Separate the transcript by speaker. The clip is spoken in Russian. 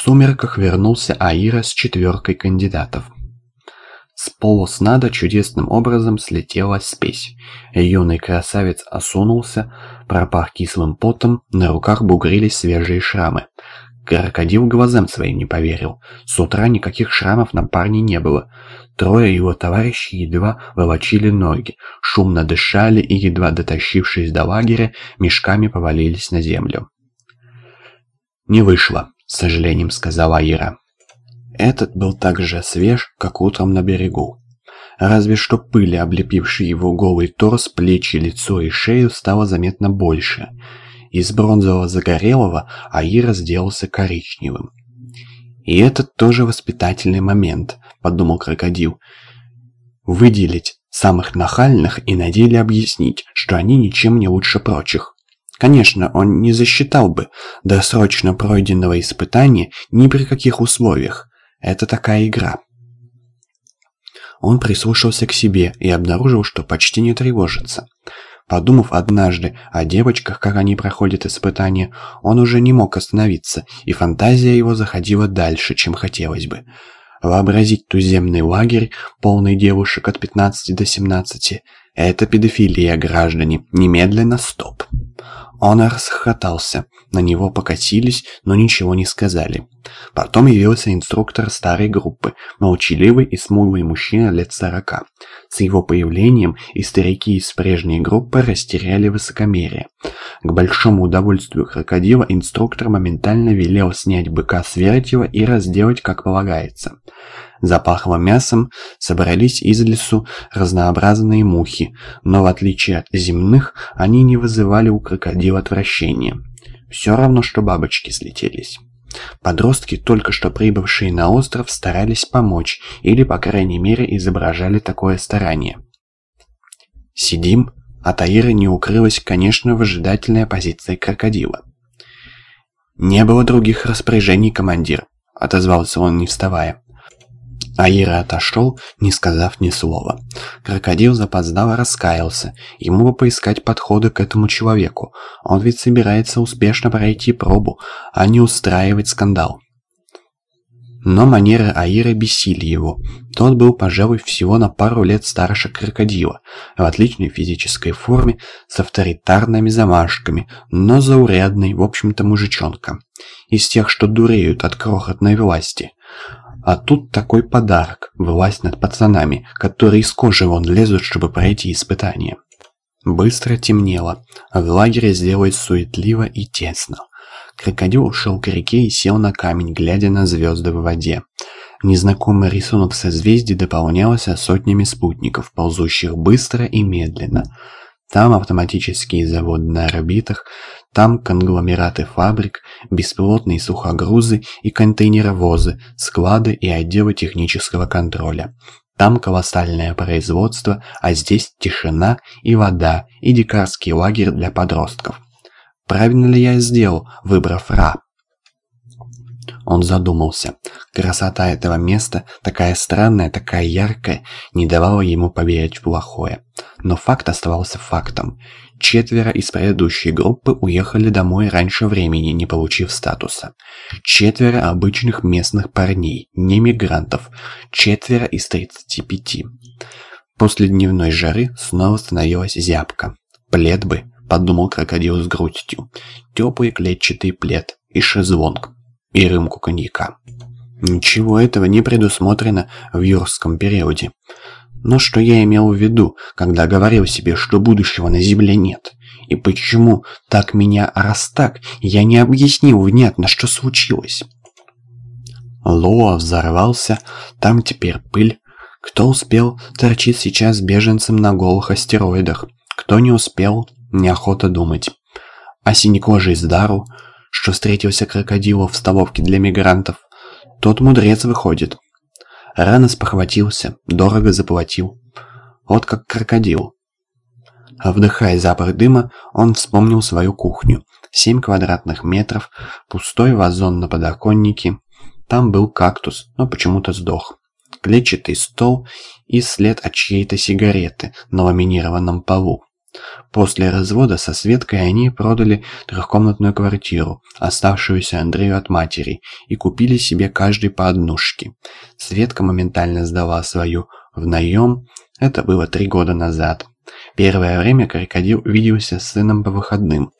Speaker 1: сумерках вернулся Аира с четверкой кандидатов. С полуснада чудесным образом слетела спесь. Юный красавец осунулся, пропах кислым потом, на руках бугрились свежие шрамы. Крокодил глазам своим не поверил. С утра никаких шрамов на парне не было. Трое его товарищей едва волочили ноги, шумно дышали и, едва дотащившись до лагеря, мешками повалились на землю. «Не вышло», — с сожалением сказала Ира. Этот был так же свеж, как утром на берегу. Разве что пыли, облепившей его голый торс, плечи, лицо и шею, стало заметно больше. Из бронзового загорелого Аира сделался коричневым. «И это тоже воспитательный момент», — подумал крокодил. «Выделить самых нахальных и на деле объяснить, что они ничем не лучше прочих». Конечно, он не засчитал бы досрочно пройденного испытания ни при каких условиях, это такая игра. Он прислушался к себе и обнаружил, что почти не тревожится. Подумав однажды о девочках, как они проходят испытания, он уже не мог остановиться, и фантазия его заходила дальше, чем хотелось бы. Вообразить туземный лагерь, полный девушек от 15 до 17, это педофилия, граждане. Немедленно стоп. Он расхохотался. На него покатились, но ничего не сказали. Потом явился инструктор старой группы, молчаливый и смуглый мужчина лет сорока. С его появлением и старики из прежней группы растеряли высокомерие. К большому удовольствию крокодила инструктор моментально велел снять быка с Веретева и разделать как полагается. Запахло мясом, собрались из лесу разнообразные мухи, но в отличие от земных, они не вызывали у крокодила отвращения. Все равно, что бабочки слетелись. Подростки, только что прибывшие на остров, старались помочь, или, по крайней мере, изображали такое старание. «Сидим», а Таира не укрылась, конечно, выжидательная позиция крокодила. «Не было других распоряжений, командир», — отозвался он, не вставая. Аира отошел, не сказав ни слова. Крокодил запоздало раскаялся. Ему бы поискать подходы к этому человеку. Он ведь собирается успешно пройти пробу, а не устраивать скандал. Но манеры Аира бесили его. Тот был, пожалуй, всего на пару лет старше крокодила, в отличной физической форме, с авторитарными замашками, но заурядный, в общем-то, мужичонка. Из тех, что дуреют от крохотной власти. А тут такой подарок, власть над пацанами, которые из кожи вон лезут, чтобы пройти испытание. Быстро темнело, а в лагере сделалось суетливо и тесно. Крокодил ушел к реке и сел на камень, глядя на звезды в воде. Незнакомый рисунок созвездий дополнялся сотнями спутников, ползущих быстро и медленно. Там автоматические заводы на орбитах, там конгломераты фабрик, беспилотные сухогрузы и контейнеровозы, склады и отделы технического контроля. Там колоссальное производство, а здесь тишина и вода, и дикарский лагерь для подростков. Правильно ли я сделал, выбрав Ра? Он задумался. Красота этого места, такая странная, такая яркая, не давала ему поверить в плохое. Но факт оставался фактом. Четверо из предыдущей группы уехали домой раньше времени, не получив статуса. Четверо обычных местных парней, не мигрантов. Четверо из 35. После дневной жары снова становилась зябко. Плед бы, подумал крокодил с грустью. Теплый клетчатый плед и шезлонг и рюмку коньяка. Ничего этого не предусмотрено в юрском периоде. Но что я имел в виду, когда говорил себе, что будущего на Земле нет? И почему так меня, раз так, я не объяснил внятно, что случилось? Лоа взорвался, там теперь пыль. Кто успел, торчит сейчас беженцем на голых астероидах. Кто не успел, неохота думать. А синекожий Здару что встретился крокодилу в столовке для мигрантов. Тот мудрец выходит. Рано спохватился, дорого заплатил. Вот как крокодил. Вдыхая запах дыма, он вспомнил свою кухню. Семь квадратных метров, пустой вазон на подоконнике. Там был кактус, но почему-то сдох. Клетчатый стол и след от чьей-то сигареты на ламинированном полу. После развода со Светкой они продали трехкомнатную квартиру, оставшуюся Андрею от матери, и купили себе каждый по однушке. Светка моментально сдала свою в наем, это было три года назад. Первое время крокодил виделся с сыном по выходным.